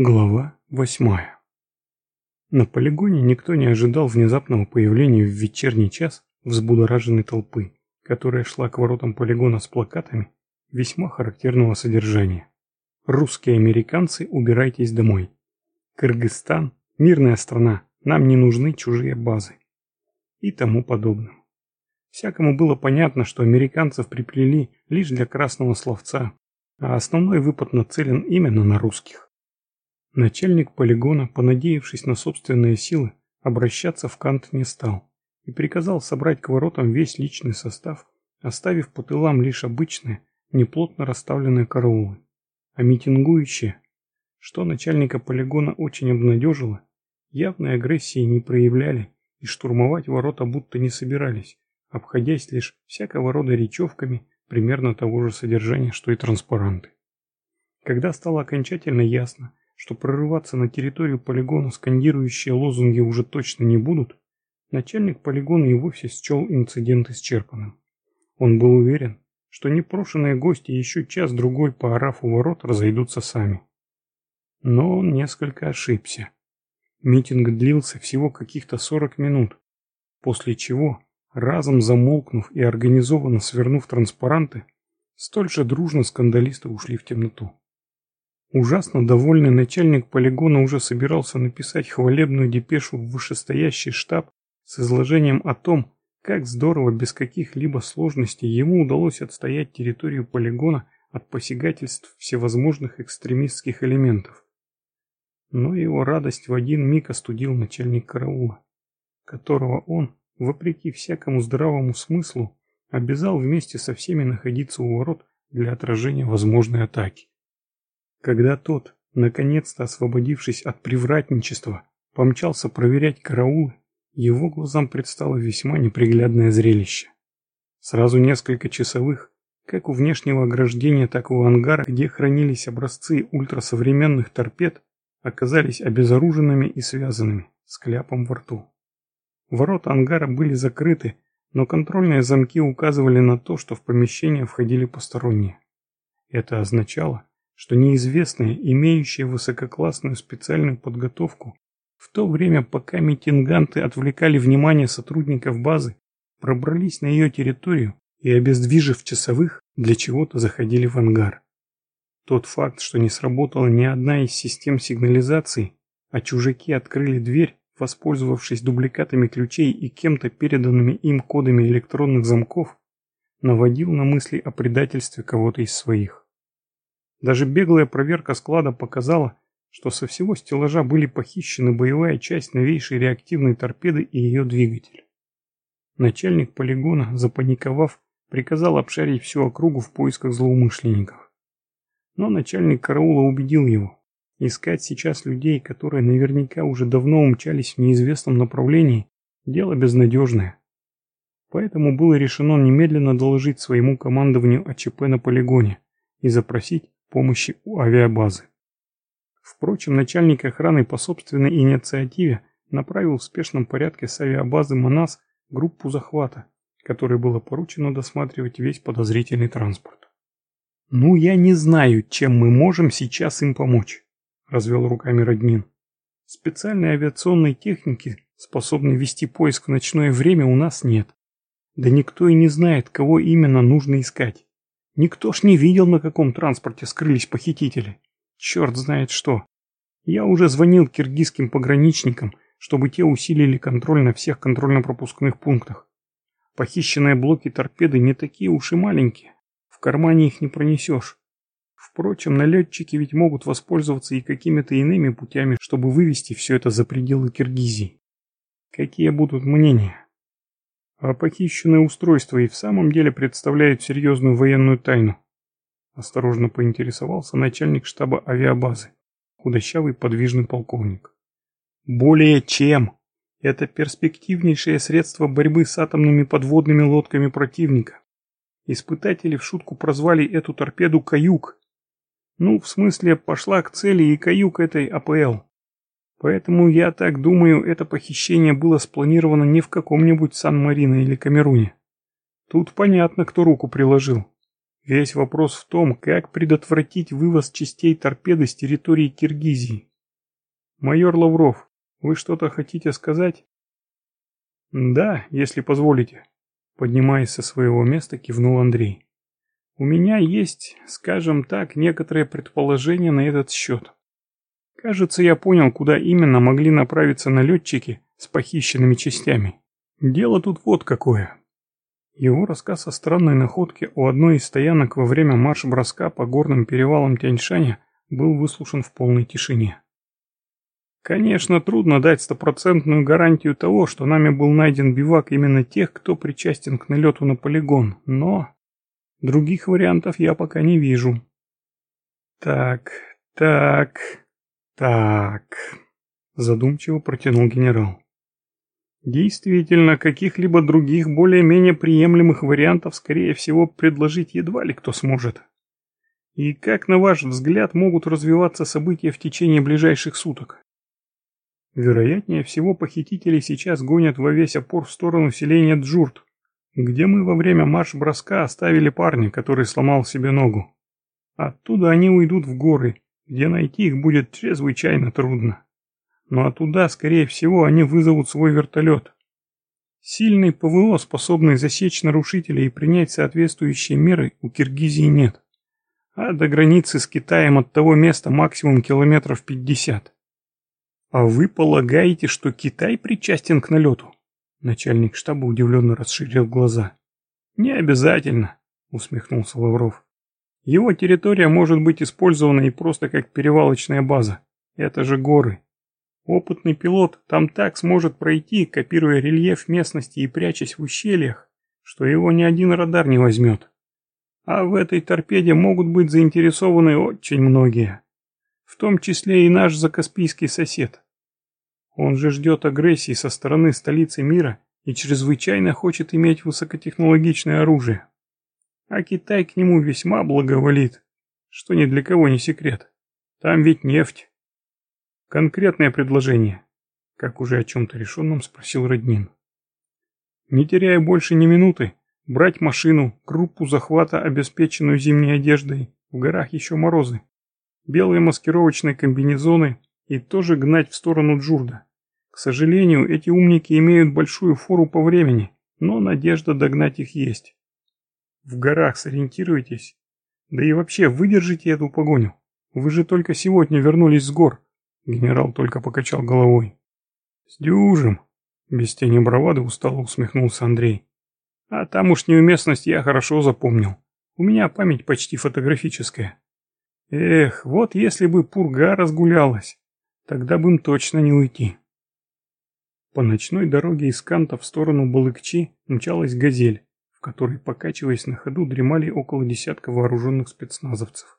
Глава восьмая На полигоне никто не ожидал внезапного появления в вечерний час взбудораженной толпы, которая шла к воротам полигона с плакатами весьма характерного содержания. «Русские американцы, убирайтесь домой!» «Кыргызстан, мирная страна, нам не нужны чужие базы!» И тому подобное. Всякому было понятно, что американцев приплели лишь для красного словца, а основной выпад нацелен именно на русских. Начальник полигона, понадеявшись на собственные силы, обращаться в Кант не стал и приказал собрать к воротам весь личный состав, оставив по тылам лишь обычные, неплотно расставленные караулы. А митингующие, что начальника полигона очень обнадежило, явной агрессии не проявляли и штурмовать ворота будто не собирались, обходясь лишь всякого рода речевками примерно того же содержания, что и транспаранты. Когда стало окончательно ясно, что прорываться на территорию полигона скандирующие лозунги уже точно не будут, начальник полигона и вовсе счел инцидент исчерпанным. Он был уверен, что непрошенные гости еще час-другой поорав у ворот разойдутся сами. Но он несколько ошибся. Митинг длился всего каких-то 40 минут, после чего, разом замолкнув и организованно свернув транспаранты, столь же дружно скандалисты ушли в темноту. Ужасно довольный начальник полигона уже собирался написать хвалебную депешу в вышестоящий штаб с изложением о том, как здорово без каких-либо сложностей ему удалось отстоять территорию полигона от посягательств всевозможных экстремистских элементов. Но его радость в один миг остудил начальник караула, которого он, вопреки всякому здравому смыслу, обязал вместе со всеми находиться у ворот для отражения возможной атаки. Когда тот, наконец-то освободившись от привратничества, помчался проверять караулы, его глазам предстало весьма неприглядное зрелище. Сразу несколько часовых, как у внешнего ограждения, так и у ангара, где хранились образцы ультрасовременных торпед, оказались обезоруженными и связанными, с кляпом во рту. Ворота ангара были закрыты, но контрольные замки указывали на то, что в помещение входили посторонние. Это означало, что неизвестные, имеющие высококлассную специальную подготовку, в то время, пока митинганты отвлекали внимание сотрудников базы, пробрались на ее территорию и, обездвижив часовых, для чего-то заходили в ангар. Тот факт, что не сработала ни одна из систем сигнализации, а чужаки открыли дверь, воспользовавшись дубликатами ключей и кем-то переданными им кодами электронных замков, наводил на мысли о предательстве кого-то из своих. Даже беглая проверка склада показала, что со всего стеллажа были похищены боевая часть новейшей реактивной торпеды и ее двигатель. Начальник полигона, запаниковав, приказал обшарить всю округу в поисках злоумышленников. Но начальник караула убедил его, искать сейчас людей, которые наверняка уже давно умчались в неизвестном направлении, дело безнадежное. Поэтому было решено немедленно доложить своему командованию о ЧП на полигоне и запросить помощи у авиабазы. Впрочем, начальник охраны по собственной инициативе направил в спешном порядке с авиабазы Манас группу захвата, которой было поручено досматривать весь подозрительный транспорт. «Ну, я не знаю, чем мы можем сейчас им помочь», – развел руками Роднин. «Специальной авиационной техники, способной вести поиск в ночное время, у нас нет. Да никто и не знает, кого именно нужно искать. Никто ж не видел, на каком транспорте скрылись похитители. Черт знает что. Я уже звонил киргизским пограничникам, чтобы те усилили контроль на всех контрольно-пропускных пунктах. Похищенные блоки торпеды не такие уж и маленькие. В кармане их не пронесешь. Впрочем, налетчики ведь могут воспользоваться и какими-то иными путями, чтобы вывести все это за пределы Киргизии. Какие будут мнения? А похищенное устройство и в самом деле представляет серьезную военную тайну. Осторожно поинтересовался начальник штаба авиабазы, худощавый подвижный полковник. Более чем. Это перспективнейшее средство борьбы с атомными подводными лодками противника. Испытатели в шутку прозвали эту торпеду «Каюк». Ну, в смысле, пошла к цели и «Каюк» этой АПЛ. Поэтому, я так думаю, это похищение было спланировано не в каком-нибудь Сан-Марино или Камеруне. Тут понятно, кто руку приложил. Весь вопрос в том, как предотвратить вывоз частей торпеды с территории Киргизии. Майор Лавров, вы что-то хотите сказать? Да, если позволите. Поднимаясь со своего места, кивнул Андрей. У меня есть, скажем так, некоторые предположения на этот счет. Кажется, я понял, куда именно могли направиться налетчики с похищенными частями. Дело тут вот какое. Его рассказ о странной находке у одной из стоянок во время марш-броска по горным перевалам Тяньшаня был выслушан в полной тишине. Конечно, трудно дать стопроцентную гарантию того, что нами был найден бивак именно тех, кто причастен к налету на полигон, но... Других вариантов я пока не вижу. Так, так, так... Задумчиво протянул генерал. Действительно, каких-либо других более-менее приемлемых вариантов, скорее всего, предложить едва ли кто сможет. И как, на ваш взгляд, могут развиваться события в течение ближайших суток? Вероятнее всего, похитители сейчас гонят во весь опор в сторону селения Джурт, где мы во время марш-броска оставили парня, который сломал себе ногу. Оттуда они уйдут в горы, где найти их будет чрезвычайно трудно. Ну а туда, скорее всего, они вызовут свой вертолет. Сильный ПВО, способный засечь нарушителей и принять соответствующие меры, у Киргизии нет. А до границы с Китаем от того места максимум километров пятьдесят. «А вы полагаете, что Китай причастен к налету?» Начальник штаба удивленно расширил глаза. «Не обязательно», — усмехнулся Лавров. «Его территория может быть использована и просто как перевалочная база. Это же горы. Опытный пилот там так сможет пройти, копируя рельеф местности и прячась в ущельях, что его ни один радар не возьмет. А в этой торпеде могут быть заинтересованы очень многие в том числе и наш закаспийский сосед. Он же ждет агрессии со стороны столицы мира и чрезвычайно хочет иметь высокотехнологичное оружие. А Китай к нему весьма благоволит, что ни для кого не секрет. Там ведь нефть. Конкретное предложение, как уже о чем-то решенном спросил Роднин. Не теряя больше ни минуты, брать машину, группу захвата, обеспеченную зимней одеждой, в горах еще морозы белые маскировочные комбинезоны и тоже гнать в сторону Джурда. К сожалению, эти умники имеют большую фору по времени, но надежда догнать их есть. В горах сориентируйтесь. Да и вообще, выдержите эту погоню. Вы же только сегодня вернулись с гор. Генерал только покачал головой. Сдюжим. Без тени бравады устало усмехнулся Андрей. А тамошнюю местность я хорошо запомнил. У меня память почти фотографическая. Эх, вот если бы пурга разгулялась, тогда бы им точно не уйти. По ночной дороге из Канта в сторону Балыкчи мчалась газель, в которой, покачиваясь на ходу, дремали около десятка вооруженных спецназовцев.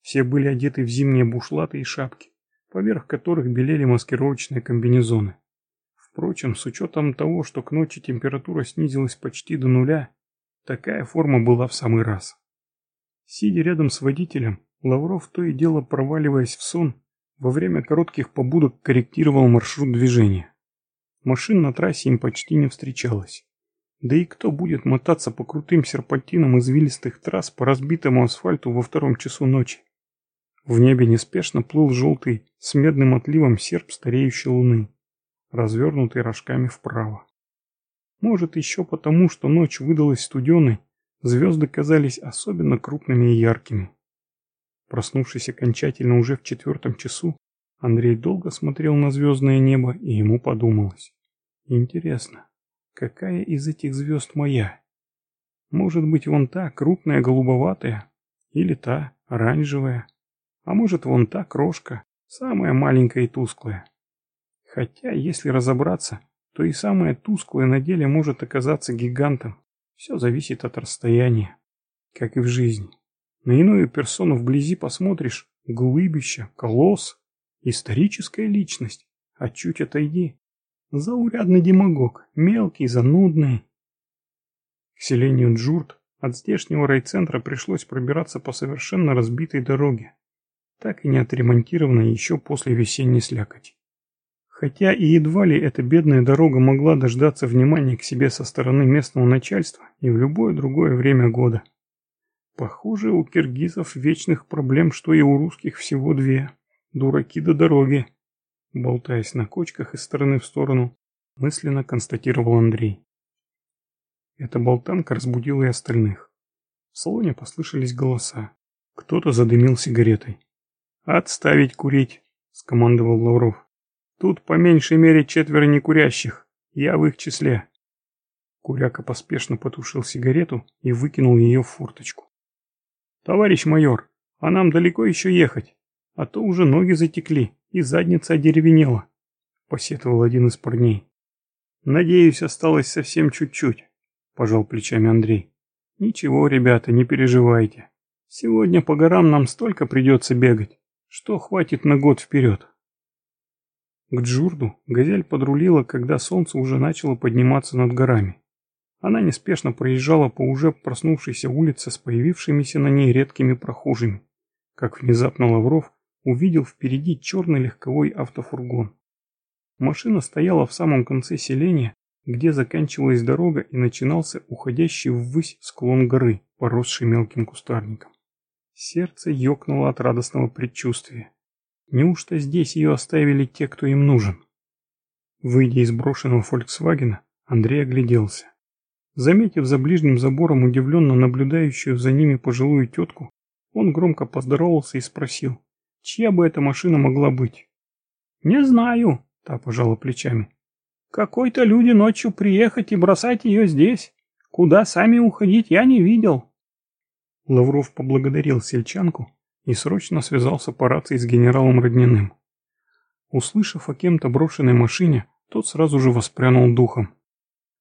Все были одеты в зимние бушлаты и шапки, поверх которых белели маскировочные комбинезоны. Впрочем, с учетом того, что к ночи температура снизилась почти до нуля, такая форма была в самый раз. Сидя рядом с водителем, Лавров, то и дело проваливаясь в сон, во время коротких побудок корректировал маршрут движения. Машин на трассе им почти не встречалось. Да и кто будет мотаться по крутым серпантинам извилистых трасс по разбитому асфальту во втором часу ночи? В небе неспешно плыл желтый с медным отливом серп стареющей луны, развернутый рожками вправо. Может еще потому, что ночь выдалась студеной, звезды казались особенно крупными и яркими. Проснувшись окончательно уже в четвертом часу, Андрей долго смотрел на звездное небо, и ему подумалось. Интересно, какая из этих звезд моя? Может быть, вон та, крупная, голубоватая, или та, оранжевая, а может, вон та, крошка, самая маленькая и тусклая. Хотя, если разобраться, то и самая тусклая на деле может оказаться гигантом. Все зависит от расстояния, как и в жизни. На иную персону вблизи посмотришь – глыбище, колосс, историческая личность, а чуть отойди – заурядный демагог, мелкий, занудный. К селению Джурт от здешнего райцентра пришлось пробираться по совершенно разбитой дороге, так и не отремонтированной еще после весенней слякоти. Хотя и едва ли эта бедная дорога могла дождаться внимания к себе со стороны местного начальства и в любое другое время года. Похоже, у киргизов вечных проблем, что и у русских всего две. Дураки до дороги. Болтаясь на кочках из стороны в сторону, мысленно констатировал Андрей. Эта болтанка разбудила и остальных. В салоне послышались голоса. Кто-то задымил сигаретой. «Отставить курить!» – скомандовал Лавров. «Тут по меньшей мере четверо некурящих. Я в их числе». Куряка поспешно потушил сигарету и выкинул ее в форточку. «Товарищ майор, а нам далеко еще ехать, а то уже ноги затекли и задница одеревенела», — посетовал один из парней. «Надеюсь, осталось совсем чуть-чуть», — пожал плечами Андрей. «Ничего, ребята, не переживайте. Сегодня по горам нам столько придется бегать, что хватит на год вперед». К Джурду газель подрулила, когда солнце уже начало подниматься над горами. Она неспешно проезжала по уже проснувшейся улице с появившимися на ней редкими прохожими, как внезапно Лавров увидел впереди черный легковой автофургон. Машина стояла в самом конце селения, где заканчивалась дорога и начинался уходящий ввысь склон горы, поросший мелким кустарником. Сердце ёкнуло от радостного предчувствия. Неужто здесь ее оставили те, кто им нужен? Выйдя из брошенного «Фольксвагена», Андрей огляделся. Заметив за ближним забором удивленно наблюдающую за ними пожилую тетку, он громко поздоровался и спросил, чья бы эта машина могла быть. «Не знаю», — та пожала плечами. «Какой-то люди ночью приехать и бросать ее здесь. Куда сами уходить я не видел». Лавров поблагодарил сельчанку и срочно связался по рации с генералом Родниным. Услышав о кем-то брошенной машине, тот сразу же воспрянул духом.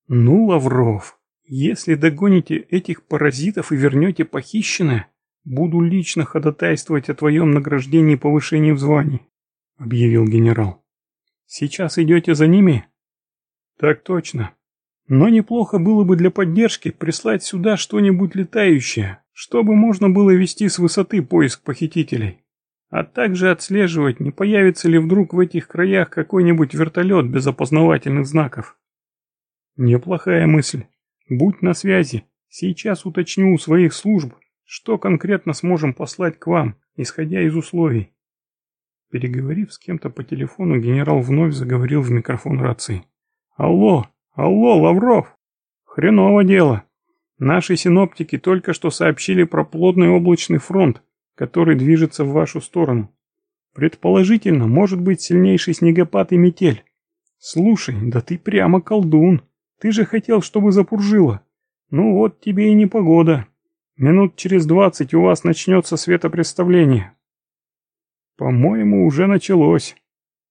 «Ну, Лавров, если догоните этих паразитов и вернете похищенное, буду лично ходатайствовать о твоем награждении и повышении в звании, объявил генерал. Сейчас идете за ними? Так точно. Но неплохо было бы для поддержки прислать сюда что-нибудь летающее, чтобы можно было вести с высоты поиск похитителей. А также отслеживать, не появится ли вдруг в этих краях какой-нибудь вертолет без опознавательных знаков. Неплохая мысль. Будь на связи. Сейчас уточню у своих служб, что конкретно сможем послать к вам, исходя из условий. Переговорив с кем-то по телефону, генерал вновь заговорил в микрофон рации. «Алло! Алло, Лавров! Хреново дело! Наши синоптики только что сообщили про плотный облачный фронт, который движется в вашу сторону. Предположительно, может быть сильнейший снегопад и метель. Слушай, да ты прямо колдун!» Ты же хотел, чтобы запуржило. Ну вот тебе и не погода. Минут через двадцать у вас начнется светопредставление. По-моему, уже началось.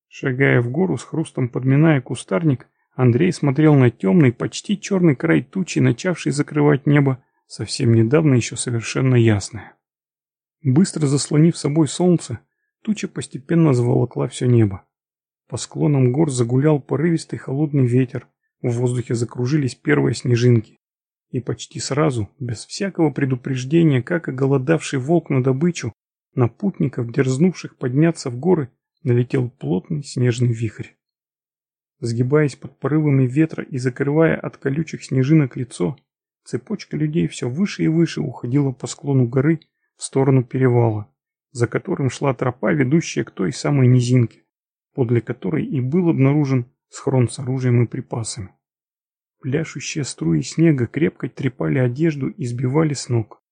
Шагая в гору, с хрустом подминая кустарник, Андрей смотрел на темный, почти черный край тучи, начавший закрывать небо, совсем недавно еще совершенно ясное. Быстро заслонив собой солнце, туча постепенно заволокла все небо. По склонам гор загулял порывистый холодный ветер, в воздухе закружились первые снежинки. И почти сразу, без всякого предупреждения, как оголодавший волк на добычу, на путников, дерзнувших подняться в горы, налетел плотный снежный вихрь. Сгибаясь под порывами ветра и закрывая от колючих снежинок лицо, цепочка людей все выше и выше уходила по склону горы в сторону перевала, за которым шла тропа, ведущая к той самой низинке, подле которой и был обнаружен схрон с оружием и припасами. Пляшущие струи снега крепко трепали одежду и сбивали с ног.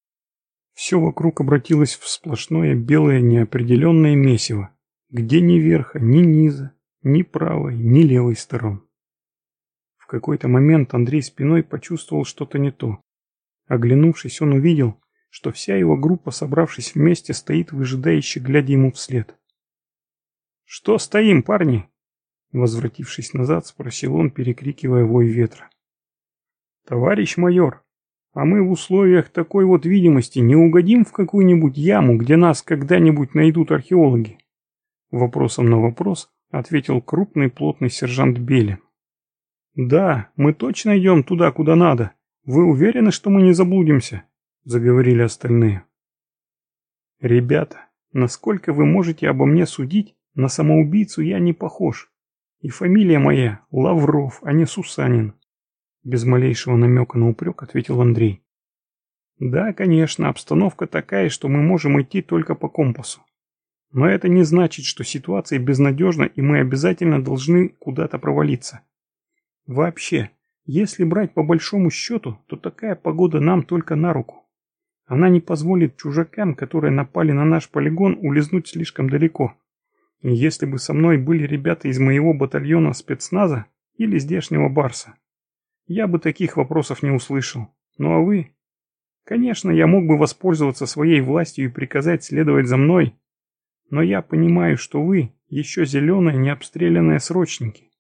Все вокруг обратилось в сплошное белое неопределенное месиво, где ни верха, ни низа, ни правой, ни левой сторон. В какой-то момент Андрей спиной почувствовал что-то не то. Оглянувшись, он увидел, что вся его группа, собравшись вместе, стоит выжидающе, глядя ему вслед. «Что стоим, парни?» Возвратившись назад, спросил он, перекрикивая вой ветра. «Товарищ майор, а мы в условиях такой вот видимости не угодим в какую-нибудь яму, где нас когда-нибудь найдут археологи?» Вопросом на вопрос ответил крупный плотный сержант Белин. «Да, мы точно идем туда, куда надо. Вы уверены, что мы не заблудимся?» Заговорили остальные. «Ребята, насколько вы можете обо мне судить, на самоубийцу я не похож. И фамилия моя Лавров, а не Сусанин. Без малейшего намека на упрек ответил Андрей. Да, конечно, обстановка такая, что мы можем идти только по компасу. Но это не значит, что ситуация безнадежна и мы обязательно должны куда-то провалиться. Вообще, если брать по большому счету, то такая погода нам только на руку. Она не позволит чужакам, которые напали на наш полигон, улизнуть слишком далеко. И если бы со мной были ребята из моего батальона спецназа или здешнего Барса, я бы таких вопросов не услышал. Ну а вы? Конечно, я мог бы воспользоваться своей властью и приказать следовать за мной, но я понимаю, что вы еще зеленые необстрелянные срочники.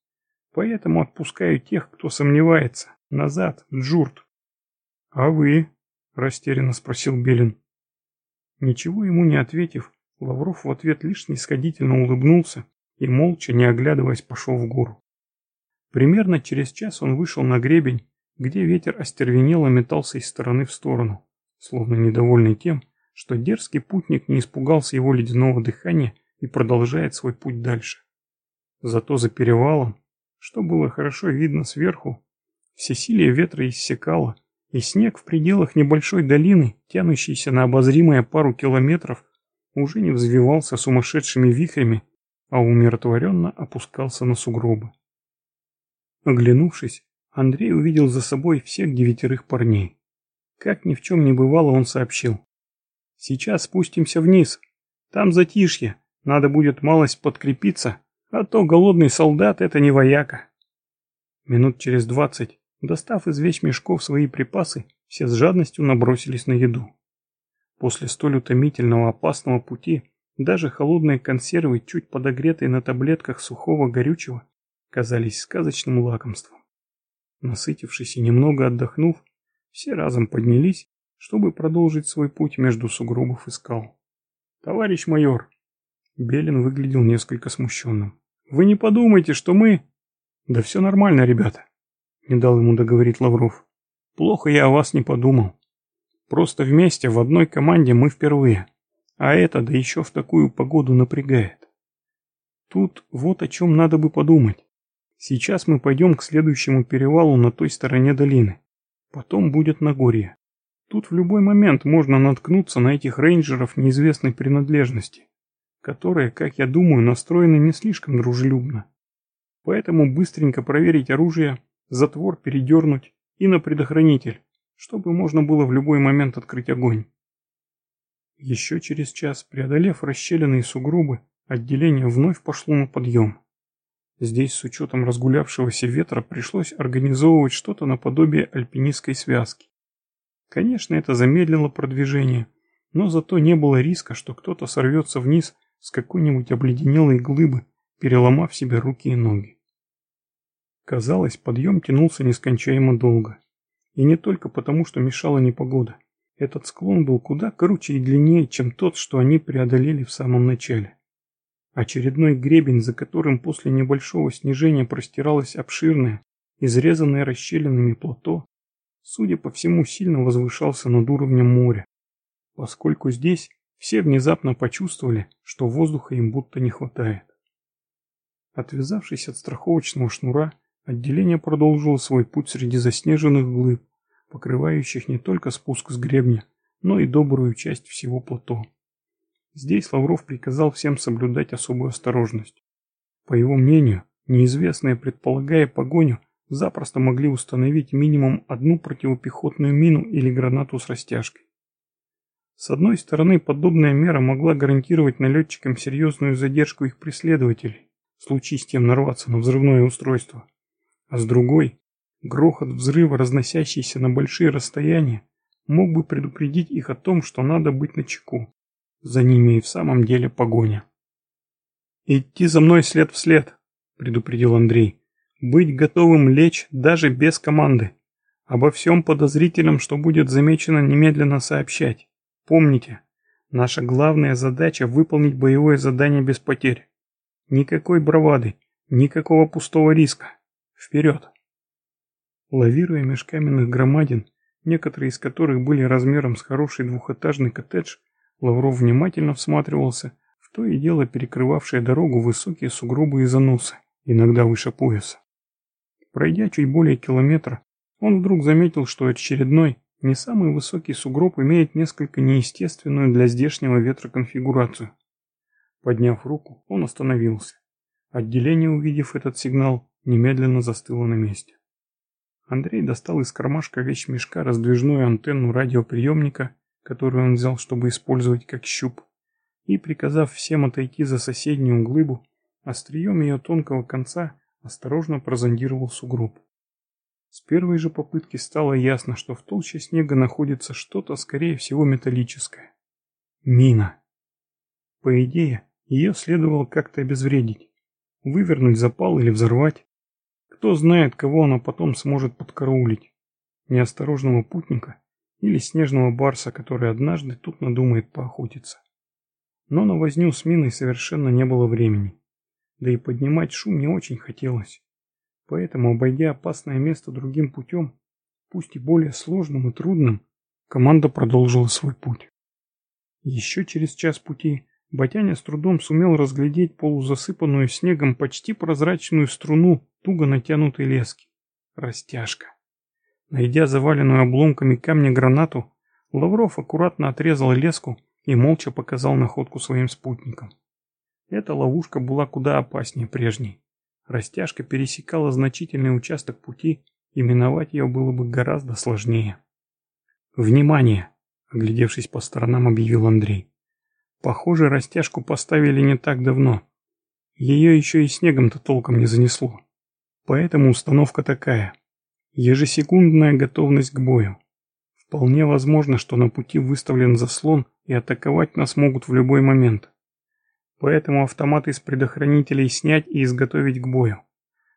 Поэтому отпускаю тех, кто сомневается, назад, Джурт. А вы? Растерянно спросил Белин. Ничего ему не ответив, Лавров в ответ лишь нисходительно улыбнулся и, молча, не оглядываясь, пошел в гору. Примерно через час он вышел на гребень, где ветер остервенело метался из стороны в сторону, словно недовольный тем, что дерзкий путник не испугался его ледяного дыхания и продолжает свой путь дальше. Зато за перевалом, что было хорошо видно сверху, всесилие ветра иссякало, и снег в пределах небольшой долины, тянущейся на обозримые пару километров, уже не взвивался сумасшедшими вихрями, а умиротворенно опускался на сугробы. Оглянувшись, Андрей увидел за собой всех девятерых парней. Как ни в чем не бывало, он сообщил. Сейчас спустимся вниз. Там затишье. Надо будет малость подкрепиться, а то голодный солдат — это не вояка. Минут через двадцать, достав из вещмешков свои припасы, все с жадностью набросились на еду. После столь утомительного опасного пути даже холодные консервы, чуть подогретые на таблетках сухого горючего, казались сказочным лакомством. Насытившись и немного отдохнув, все разом поднялись чтобы продолжить свой путь между сугробов и скал. «Товарищ майор!» Белин выглядел несколько смущенным. «Вы не подумайте, что мы...» «Да все нормально, ребята», — не дал ему договорить Лавров. «Плохо я о вас не подумал. Просто вместе в одной команде мы впервые, а это да еще в такую погоду напрягает. Тут вот о чем надо бы подумать. Сейчас мы пойдем к следующему перевалу на той стороне долины. Потом будет Нагорье. Тут в любой момент можно наткнуться на этих рейнджеров неизвестной принадлежности, которые, как я думаю, настроены не слишком дружелюбно. Поэтому быстренько проверить оружие, затвор передернуть и на предохранитель, чтобы можно было в любой момент открыть огонь. Еще через час, преодолев расщелины сугробы, отделение вновь пошло на подъем. Здесь с учетом разгулявшегося ветра пришлось организовывать что-то наподобие альпинистской связки. Конечно, это замедлило продвижение, но зато не было риска, что кто-то сорвется вниз с какой-нибудь обледенелой глыбы, переломав себе руки и ноги. Казалось, подъем тянулся нескончаемо долго. И не только потому, что мешала непогода. Этот склон был куда круче и длиннее, чем тот, что они преодолели в самом начале. Очередной гребень, за которым после небольшого снижения простиралось обширное, изрезанное расщелинами плато, судя по всему, сильно возвышался над уровнем моря, поскольку здесь все внезапно почувствовали, что воздуха им будто не хватает. Отвязавшись от страховочного шнура, отделение продолжило свой путь среди заснеженных глыб, покрывающих не только спуск с гребня, но и добрую часть всего плато. Здесь Лавров приказал всем соблюдать особую осторожность. По его мнению, неизвестные, предполагая погоню, запросто могли установить минимум одну противопехотную мину или гранату с растяжкой. С одной стороны, подобная мера могла гарантировать налетчикам серьезную задержку их преследователей, в случае с тем нарваться на взрывное устройство. А с другой, грохот взрыва, разносящийся на большие расстояния, мог бы предупредить их о том, что надо быть начеку. За ними и в самом деле погоня. «Идти за мной след в след», — предупредил Андрей. Быть готовым лечь даже без команды. Обо всем подозрительном, что будет замечено, немедленно сообщать. Помните, наша главная задача выполнить боевое задание без потерь. Никакой бравады, никакого пустого риска. Вперед! Лавируя меж каменных громадин, некоторые из которых были размером с хороший двухэтажный коттедж, Лавров внимательно всматривался в то и дело перекрывавшие дорогу высокие сугробы и заносы, иногда выше пояса. Пройдя чуть более километра, он вдруг заметил, что очередной, Не самый высокий сугроб имеет несколько неестественную для здешнего ветра конфигурацию. Подняв руку, он остановился. Отделение, увидев этот сигнал, немедленно застыло на месте. Андрей достал из кармашка вещмешка раздвижную антенну радиоприемника, которую он взял, чтобы использовать как щуп, и, приказав всем отойти за соседнюю глыбу, острием ее тонкого конца осторожно прозондировал сугроб. С первой же попытки стало ясно, что в толще снега находится что-то, скорее всего, металлическое. Мина. По идее, ее следовало как-то обезвредить, вывернуть запал или взорвать. Кто знает, кого она потом сможет подкараулить. Неосторожного путника или снежного барса, который однажды тут надумает поохотиться. Но на возню с миной совершенно не было времени. Да и поднимать шум не очень хотелось. Поэтому, обойдя опасное место другим путем, пусть и более сложным и трудным, команда продолжила свой путь. Еще через час пути Батяня с трудом сумел разглядеть полузасыпанную снегом почти прозрачную струну туго натянутой лески. Растяжка. Найдя заваленную обломками камня гранату, Лавров аккуратно отрезал леску и молча показал находку своим спутникам. Эта ловушка была куда опаснее прежней. Растяжка пересекала значительный участок пути, и миновать ее было бы гораздо сложнее. «Внимание!» — оглядевшись по сторонам, объявил Андрей. «Похоже, растяжку поставили не так давно. Ее еще и снегом-то толком не занесло. Поэтому установка такая. Ежесекундная готовность к бою. Вполне возможно, что на пути выставлен заслон и атаковать нас могут в любой момент. Поэтому автоматы из предохранителей снять и изготовить к бою.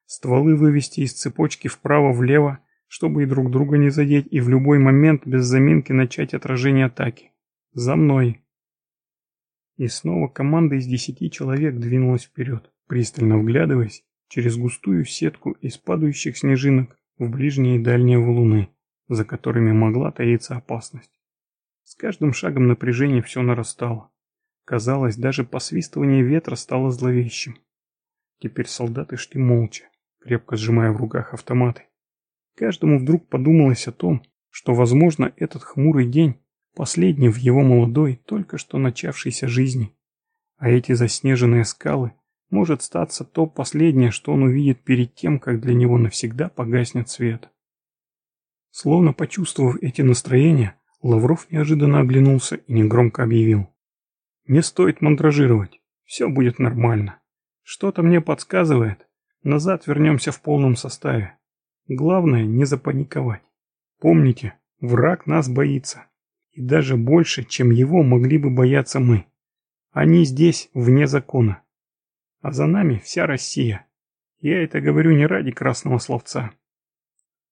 Стволы вывести из цепочки вправо-влево, чтобы и друг друга не задеть, и в любой момент без заминки начать отражение атаки. За мной. И снова команда из десяти человек двинулась вперед, пристально вглядываясь через густую сетку из падающих снежинок в ближние и дальние валуны, за которыми могла таиться опасность. С каждым шагом напряжение все нарастало. Казалось, даже посвистывание ветра стало зловещим. Теперь солдаты шли молча, крепко сжимая в руках автоматы. Каждому вдруг подумалось о том, что, возможно, этот хмурый день последний в его молодой, только что начавшейся жизни. А эти заснеженные скалы может статься то последнее, что он увидит перед тем, как для него навсегда погаснет свет. Словно почувствовав эти настроения, Лавров неожиданно оглянулся и негромко объявил. «Не стоит мандражировать, все будет нормально. Что-то мне подсказывает, назад вернемся в полном составе. Главное не запаниковать. Помните, враг нас боится. И даже больше, чем его могли бы бояться мы. Они здесь вне закона а за нами вся Россия. Я это говорю не ради красного словца.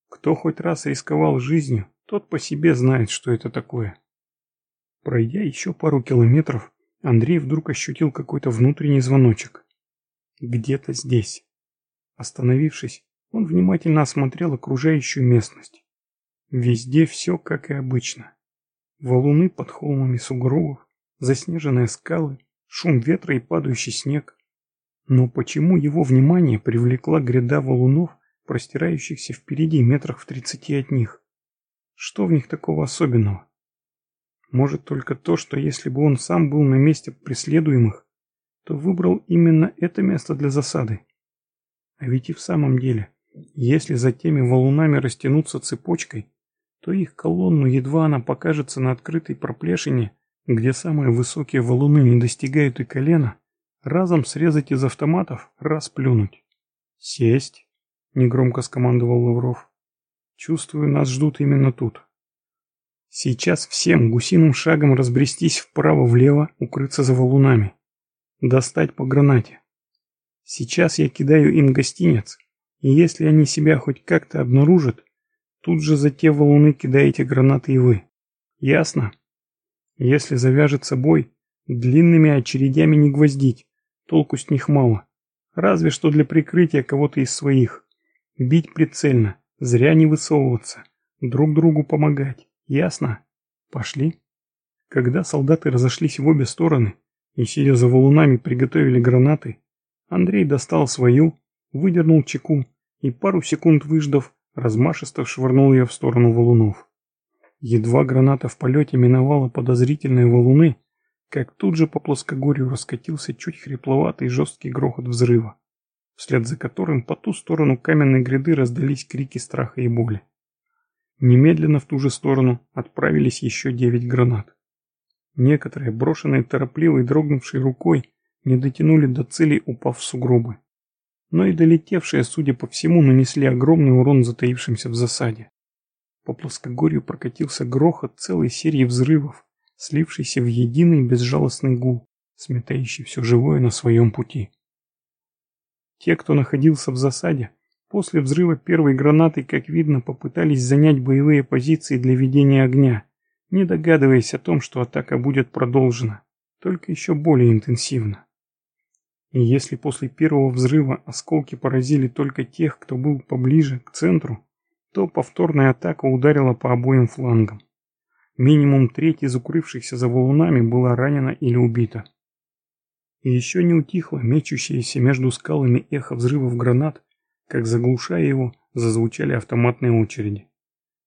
Кто хоть раз рисковал жизнью, тот по себе знает, что это такое. Пройдя еще пару километров, Андрей вдруг ощутил какой-то внутренний звоночек. Где-то здесь. Остановившись, он внимательно осмотрел окружающую местность. Везде все как и обычно. Валуны под холмами сугробов, заснеженные скалы, шум ветра и падающий снег. Но почему его внимание привлекла гряда валунов, простирающихся впереди метрах в тридцати от них? Что в них такого особенного? Может только то, что если бы он сам был на месте преследуемых, то выбрал именно это место для засады. А ведь и в самом деле, если за теми валунами растянуться цепочкой, то их колонну едва она покажется на открытой проплешине, где самые высокие валуны не достигают и колена, Разом срезать из автоматов, расплюнуть. «Сесть!» — негромко скомандовал Лавров. «Чувствую, нас ждут именно тут. Сейчас всем гусиным шагом разбрестись вправо-влево, укрыться за валунами. Достать по гранате. Сейчас я кидаю им гостинец, и если они себя хоть как-то обнаружат, тут же за те валуны кидаете гранаты и вы. Ясно? Если завяжется бой, длинными очередями не гвоздить, Толку с них мало. Разве что для прикрытия кого-то из своих. Бить прицельно, зря не высовываться, друг другу помогать. Ясно? Пошли. Когда солдаты разошлись в обе стороны и, сидя за валунами, приготовили гранаты, Андрей достал свою, выдернул чеку и пару секунд выждав, размашисто швырнул ее в сторону валунов. Едва граната в полете миновала подозрительные валуны, как тут же по плоскогорью раскатился чуть хрипловатый жесткий грохот взрыва, вслед за которым по ту сторону каменной гряды раздались крики страха и боли. Немедленно в ту же сторону отправились еще девять гранат. Некоторые, брошенные торопливой дрогнувшей рукой, не дотянули до цели, упав в сугробы. Но и долетевшие, судя по всему, нанесли огромный урон затаившимся в засаде. По плоскогорью прокатился грохот целой серии взрывов, слившийся в единый безжалостный гул, сметающий все живое на своем пути. Те, кто находился в засаде, после взрыва первой гранаты, как видно, попытались занять боевые позиции для ведения огня, не догадываясь о том, что атака будет продолжена, только еще более интенсивно. И если после первого взрыва осколки поразили только тех, кто был поближе к центру, то повторная атака ударила по обоим флангам. Минимум треть из укрывшихся за валунами была ранена или убита. И еще не утихло мечущееся между скалами эхо взрывов гранат, как заглушая его, зазвучали автоматные очереди.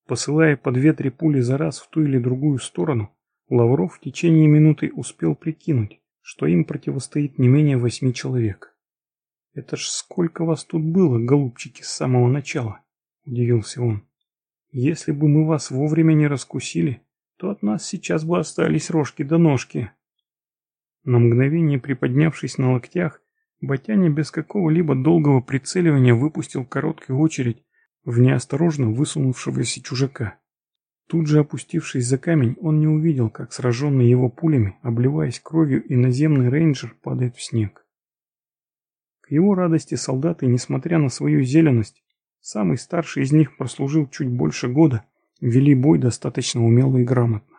Посылая по две-три пули за раз в ту или другую сторону, Лавров в течение минуты успел прикинуть, что им противостоит не менее восьми человек. «Это ж сколько вас тут было, голубчики, с самого начала!» – удивился он. «Если бы мы вас вовремя не раскусили, то от нас сейчас бы остались рожки до ножки». На мгновение приподнявшись на локтях, Батяня без какого-либо долгого прицеливания выпустил короткую очередь в неосторожно высунувшегося чужака. Тут же опустившись за камень, он не увидел, как сраженный его пулями, обливаясь кровью, иноземный рейнджер падает в снег. К его радости солдаты, несмотря на свою зеленость, самый старший из них прослужил чуть больше года, вели бой достаточно умело и грамотно.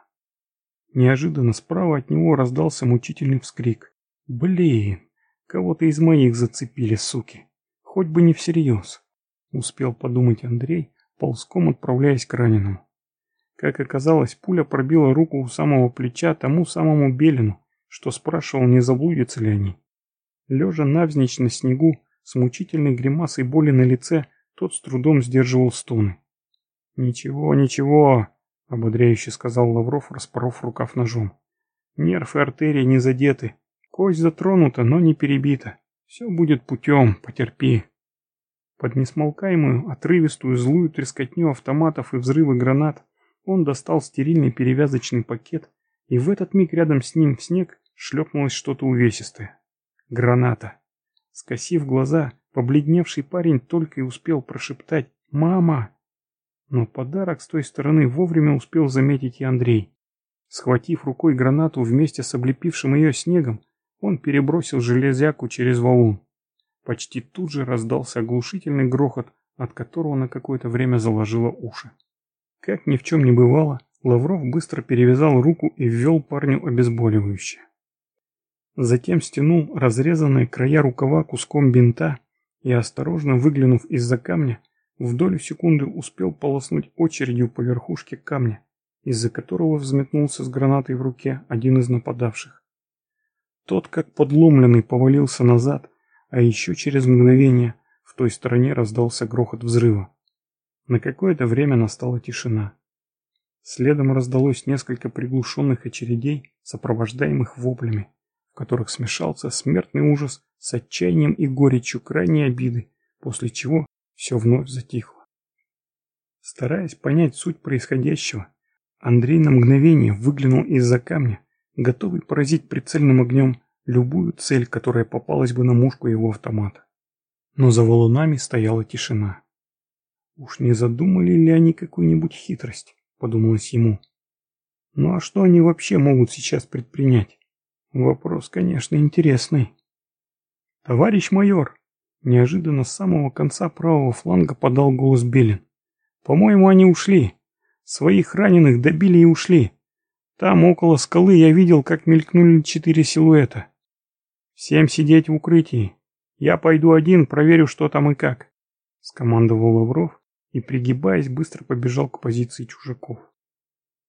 Неожиданно справа от него раздался мучительный вскрик. «Блин, кого-то из моих зацепили, суки. Хоть бы не всерьез», — успел подумать Андрей, ползком отправляясь к раненому. Как оказалось, пуля пробила руку у самого плеча тому самому Белину, что спрашивал, не заблудятся ли они. Лежа навзничь на снегу, с мучительной гримасой боли на лице, тот с трудом сдерживал стоны. «Ничего, ничего», — ободряюще сказал Лавров, распоров рукав ножом. «Нерв и артерии не задеты. Кость затронута, но не перебита. Все будет путем, потерпи». Под несмолкаемую, отрывистую, злую трескотню автоматов и взрывы гранат он достал стерильный перевязочный пакет, и в этот миг рядом с ним в снег шлепнулось что-то увесистое. Граната. Скосив глаза, побледневший парень только и успел прошептать «Мама!». Но подарок с той стороны вовремя успел заметить и Андрей. Схватив рукой гранату вместе с облепившим ее снегом, он перебросил железяку через валун. Почти тут же раздался оглушительный грохот, от которого на какое-то время заложило уши. Как ни в чем не бывало, Лавров быстро перевязал руку и ввел парню обезболивающее. Затем стянул разрезанные края рукава куском бинта и, осторожно выглянув из-за камня, в долю секунды успел полоснуть очередью по верхушке камня, из-за которого взметнулся с гранатой в руке один из нападавших. Тот, как подломленный, повалился назад, а еще через мгновение в той стороне раздался грохот взрыва. На какое-то время настала тишина. Следом раздалось несколько приглушенных очередей, сопровождаемых воплями, в которых смешался смертный ужас с отчаянием и горечью крайней обиды, после чего все вновь затихло. Стараясь понять суть происходящего, Андрей на мгновение выглянул из-за камня, готовый поразить прицельным огнем любую цель, которая попалась бы на мушку его автомата. Но за валунами стояла тишина. Уж не задумали ли они какую-нибудь хитрость, подумалось ему. Ну а что они вообще могут сейчас предпринять? Вопрос, конечно, интересный. Товарищ майор, неожиданно с самого конца правого фланга подал голос Белин. По-моему, они ушли. Своих раненых добили и ушли. Там, около скалы, я видел, как мелькнули четыре силуэта. Всем сидеть в укрытии. Я пойду один, проверю, что там и как. Скомандовал Лавров и, пригибаясь, быстро побежал к позиции чужаков.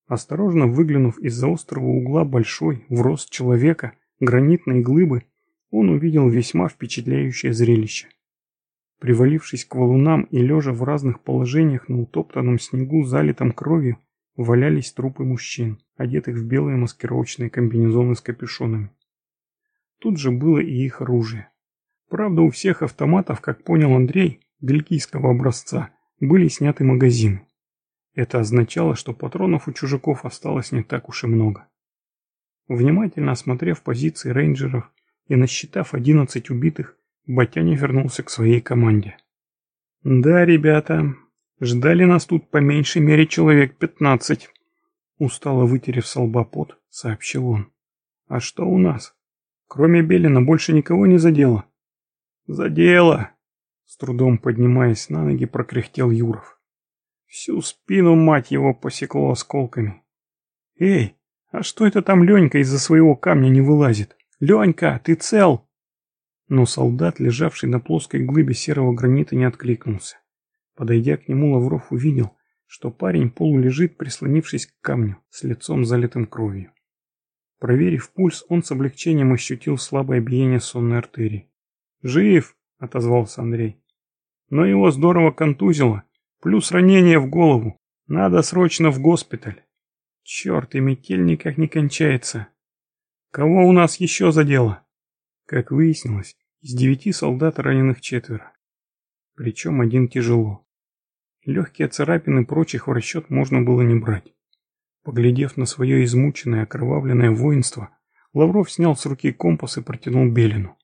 Осторожно выглянув из-за острого угла большой, в рост человека, гранитной глыбы, он увидел весьма впечатляющее зрелище. Привалившись к валунам и лежа в разных положениях на утоптанном снегу, залитом кровью, валялись трупы мужчин, одетых в белые маскировочные комбинезоны с капюшонами. Тут же было и их оружие. Правда, у всех автоматов, как понял Андрей, бельгийского образца, были сняты магазины. Это означало, что патронов у чужаков осталось не так уж и много. Внимательно осмотрев позиции рейнджеров и насчитав 11 убитых, Батяня вернулся к своей команде. «Да, ребята, ждали нас тут по меньшей мере человек 15», устало вытерев с лба пот, сообщил он. «А что у нас? Кроме Белина больше никого не задело?» «Задело!» С трудом поднимаясь на ноги, прокряхтел Юров. Всю спину, мать его, посекло осколками. «Эй, а что это там Ленька из-за своего камня не вылазит? Ленька, ты цел?» Но солдат, лежавший на плоской глыбе серого гранита, не откликнулся. Подойдя к нему, Лавров увидел, что парень полулежит, прислонившись к камню, с лицом залитым кровью. Проверив пульс, он с облегчением ощутил слабое биение сонной артерии. «Жив!» — отозвался Андрей. «Но его здорово контузило, плюс ранение в голову. Надо срочно в госпиталь. Черт, и метель никак не кончается. Кого у нас еще задело?» Как выяснилось, из девяти солдат раненых четверо. Причем один тяжело. Легкие царапины прочих в расчет можно было не брать. Поглядев на свое измученное, окровавленное воинство, Лавров снял с руки компас и протянул Белину.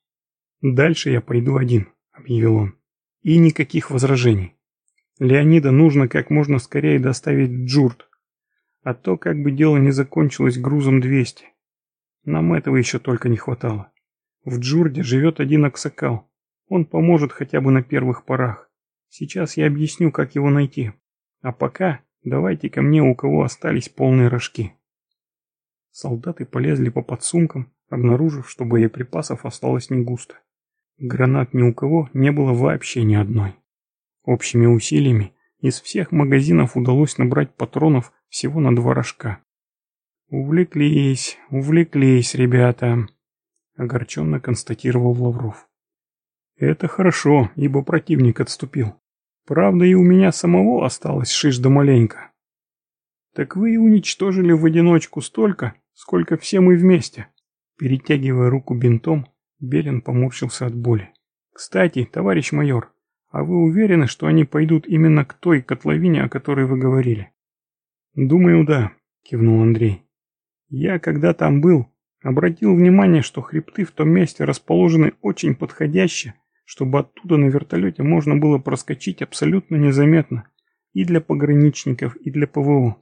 «Дальше я пойду один», — объявил он. «И никаких возражений. Леонида нужно как можно скорее доставить Джурт, а то как бы дело не закончилось грузом 200. Нам этого еще только не хватало. В Джурде живет один Аксакал. Он поможет хотя бы на первых порах. Сейчас я объясню, как его найти. А пока давайте ко мне, у кого остались полные рожки. Солдаты полезли по подсумкам, обнаружив, что боеприпасов осталось не густо. Гранат ни у кого не было вообще ни одной. Общими усилиями из всех магазинов удалось набрать патронов всего на два рожка. Увлеклись, увлеклись, ребята. Огорченно констатировал Лавров. Это хорошо, ибо противник отступил. Правда, и у меня самого осталось шиш да маленько. Так вы и уничтожили в одиночку столько, сколько все мы вместе. Перетягивая руку бинтом, Белин поморщился от боли. Кстати, товарищ майор, а вы уверены, что они пойдут именно к той котловине, о которой вы говорили? Думаю, да, кивнул Андрей. Я, когда там был, Обратил внимание, что хребты в том месте расположены очень подходяще, чтобы оттуда на вертолете можно было проскочить абсолютно незаметно и для пограничников, и для ПВО.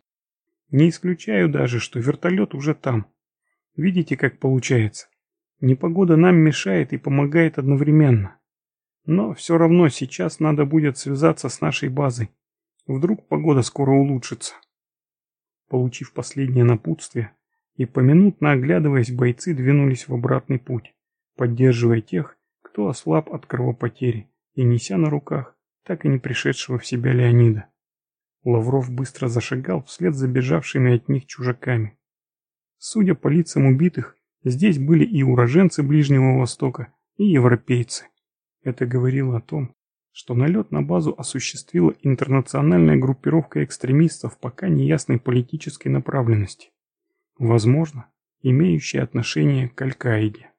Не исключаю даже, что вертолет уже там. Видите, как получается? Непогода нам мешает и помогает одновременно. Но все равно сейчас надо будет связаться с нашей базой. Вдруг погода скоро улучшится. Получив последнее напутствие, и поминутно оглядываясь, бойцы двинулись в обратный путь, поддерживая тех, кто ослаб от кровопотери, и неся на руках так и не пришедшего в себя Леонида. Лавров быстро зашагал вслед за бежавшими от них чужаками. Судя по лицам убитых, здесь были и уроженцы Ближнего Востока, и европейцы. Это говорило о том, что налет на базу осуществила интернациональная группировка экстремистов пока неясной политической направленности возможно, имеющие отношение к Аль-Каиде.